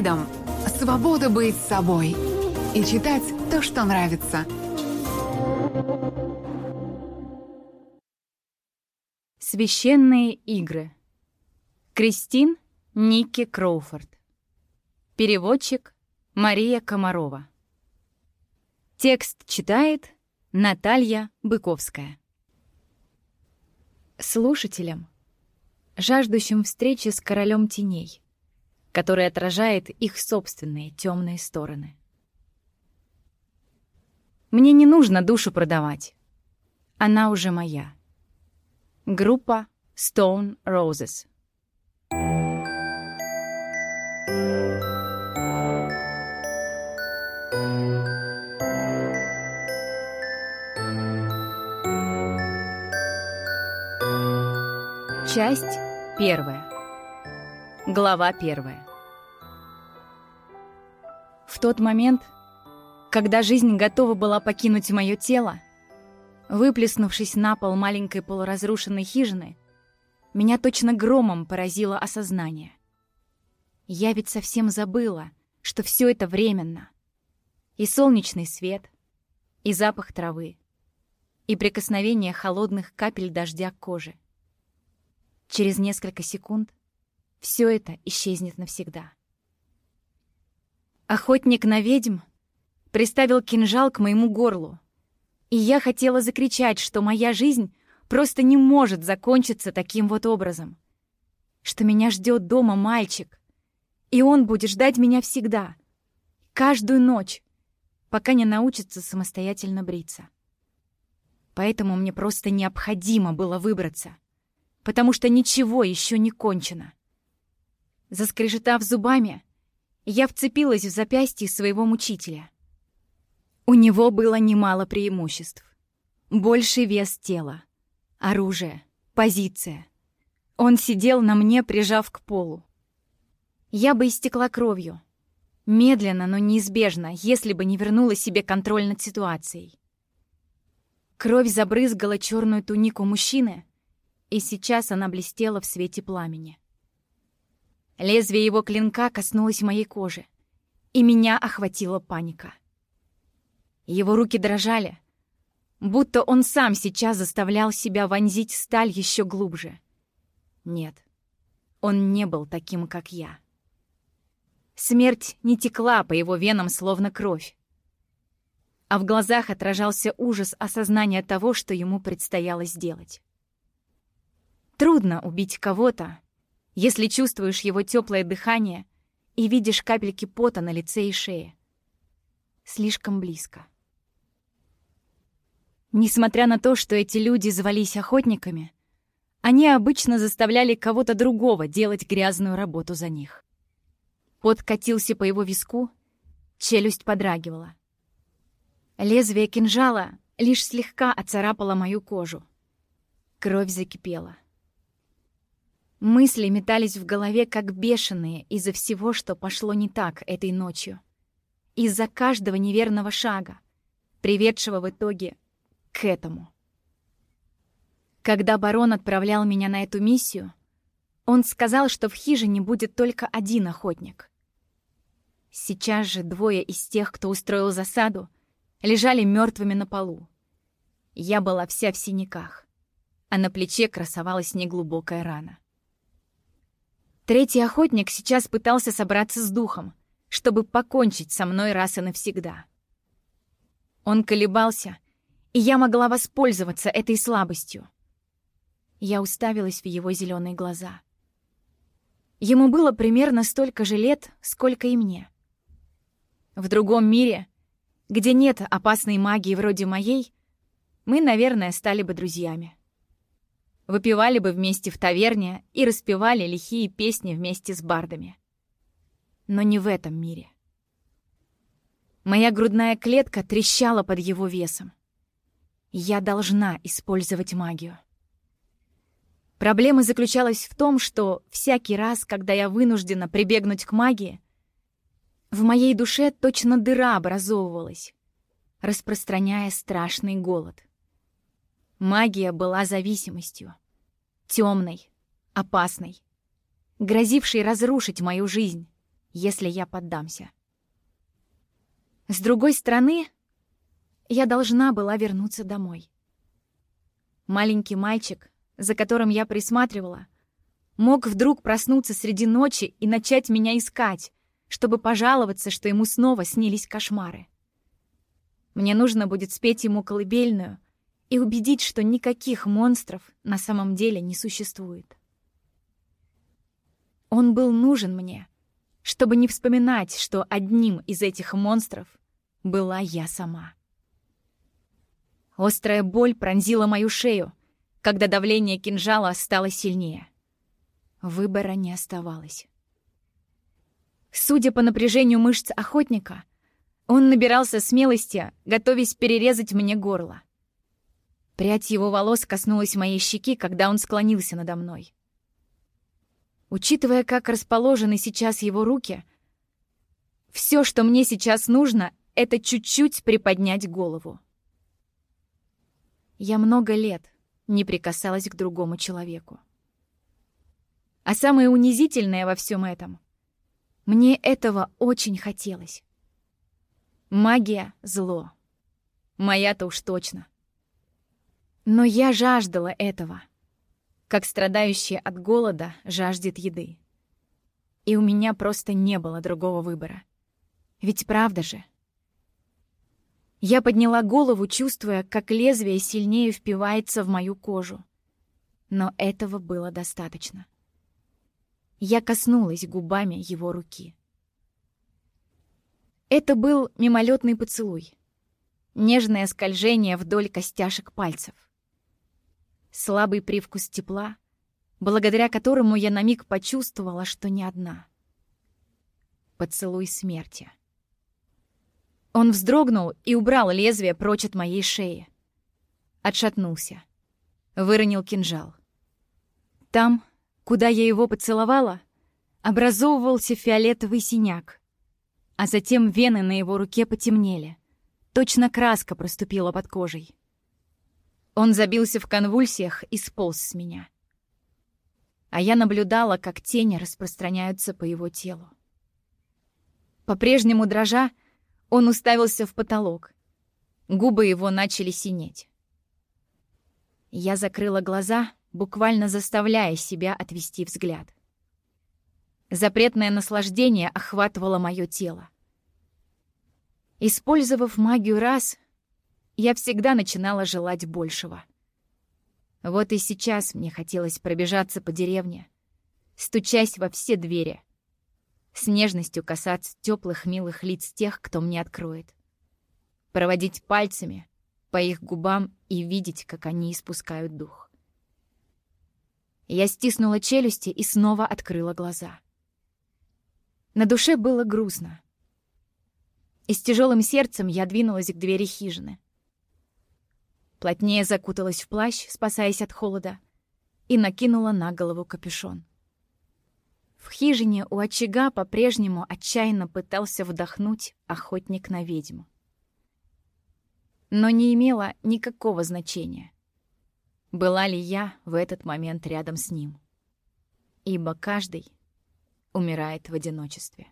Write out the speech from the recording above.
Freedom — свобода быть собой и читать то, что нравится. Священные игры. Кристин Никки Кроуфорд. Переводчик Мария Комарова. Текст читает Наталья Быковская. Слушателям, жаждущим встречи с королем теней, который отражает их собственные темные стороны. Мне не нужно душу продавать. Она уже моя. Группа Stone Roses. Часть первая. Глава первая. В тот момент, когда жизнь готова была покинуть мое тело, выплеснувшись на пол маленькой полуразрушенной хижины, меня точно громом поразило осознание. Я ведь совсем забыла, что все это временно. И солнечный свет, и запах травы, и прикосновение холодных капель дождя к коже — Через несколько секунд все это исчезнет навсегда. Охотник на ведьм приставил кинжал к моему горлу, и я хотела закричать, что моя жизнь просто не может закончиться таким вот образом, что меня ждет дома мальчик, и он будет ждать меня всегда, каждую ночь, пока не научится самостоятельно бриться. Поэтому мне просто необходимо было выбраться — потому что ничего еще не кончено. Заскрежетав зубами, я вцепилась в запястье своего мучителя. У него было немало преимуществ. Больший вес тела, оружие, позиция. Он сидел на мне, прижав к полу. Я бы истекла кровью. Медленно, но неизбежно, если бы не вернула себе контроль над ситуацией. Кровь забрызгала черную тунику мужчины, и сейчас она блестела в свете пламени. Лезвие его клинка коснулось моей кожи, и меня охватила паника. Его руки дрожали, будто он сам сейчас заставлял себя вонзить сталь еще глубже. Нет, он не был таким, как я. Смерть не текла по его венам, словно кровь. А в глазах отражался ужас осознания того, что ему предстояло сделать. Трудно убить кого-то, если чувствуешь его теплое дыхание и видишь капельки пота на лице и шее. Слишком близко. Несмотря на то, что эти люди звались охотниками, они обычно заставляли кого-то другого делать грязную работу за них. Пот катился по его виску, челюсть подрагивала. Лезвие кинжала лишь слегка оцарапало мою кожу. Кровь закипела. Мысли метались в голове как бешеные из-за всего, что пошло не так этой ночью. Из-за каждого неверного шага, приведшего в итоге к этому. Когда барон отправлял меня на эту миссию, он сказал, что в хижине будет только один охотник. Сейчас же двое из тех, кто устроил засаду, лежали мертвыми на полу. Я была вся в синяках, а на плече красовалась неглубокая рана. Третий охотник сейчас пытался собраться с духом, чтобы покончить со мной раз и навсегда. Он колебался, и я могла воспользоваться этой слабостью. Я уставилась в его зеленые глаза. Ему было примерно столько же лет, сколько и мне. В другом мире, где нет опасной магии вроде моей, мы, наверное, стали бы друзьями выпивали бы вместе в таверне и распевали лихие песни вместе с бардами. Но не в этом мире. Моя грудная клетка трещала под его весом. Я должна использовать магию. Проблема заключалась в том, что всякий раз, когда я вынуждена прибегнуть к магии, в моей душе точно дыра образовывалась, распространяя страшный голод. Магия была зависимостью темной, опасной, грозившей разрушить мою жизнь, если я поддамся. С другой стороны, я должна была вернуться домой. Маленький мальчик, за которым я присматривала, мог вдруг проснуться среди ночи и начать меня искать, чтобы пожаловаться, что ему снова снились кошмары. Мне нужно будет спеть ему колыбельную и убедить, что никаких монстров на самом деле не существует. Он был нужен мне, чтобы не вспоминать, что одним из этих монстров была я сама. Острая боль пронзила мою шею, когда давление кинжала стало сильнее. Выбора не оставалось. Судя по напряжению мышц охотника, он набирался смелости, готовясь перерезать мне горло. Прядь его волос коснулась моей щеки, когда он склонился надо мной. Учитывая, как расположены сейчас его руки, все, что мне сейчас нужно, это чуть-чуть приподнять голову. Я много лет не прикасалась к другому человеку. А самое унизительное во всем этом — мне этого очень хотелось. Магия — зло. Моя-то уж точно. Но я жаждала этого, как страдающая от голода жаждет еды. И у меня просто не было другого выбора. Ведь правда же? Я подняла голову, чувствуя, как лезвие сильнее впивается в мою кожу. Но этого было достаточно. Я коснулась губами его руки. Это был мимолетный поцелуй. Нежное скольжение вдоль костяшек пальцев. Слабый привкус тепла, благодаря которому я на миг почувствовала, что не одна. Поцелуй смерти. Он вздрогнул и убрал лезвие прочь от моей шеи. Отшатнулся. Выронил кинжал. Там, куда я его поцеловала, образовывался фиолетовый синяк, а затем вены на его руке потемнели. Точно краска проступила под кожей. Он забился в конвульсиях и сполз с меня. А я наблюдала, как тени распространяются по его телу. По-прежнему дрожа, он уставился в потолок. Губы его начали синеть. Я закрыла глаза, буквально заставляя себя отвести взгляд. Запретное наслаждение охватывало мое тело. Использовав магию раз, я всегда начинала желать большего. Вот и сейчас мне хотелось пробежаться по деревне, стучась во все двери, с нежностью касаться теплых милых лиц тех, кто мне откроет. Проводить пальцами по их губам и видеть, как они испускают дух. Я стиснула челюсти и снова открыла глаза. На душе было грустно. И с тяжелым сердцем я двинулась к двери хижины. Плотнее закуталась в плащ, спасаясь от холода, и накинула на голову капюшон. В хижине у очага по-прежнему отчаянно пытался вдохнуть охотник на ведьму. Но не имело никакого значения, была ли я в этот момент рядом с ним. Ибо каждый умирает в одиночестве.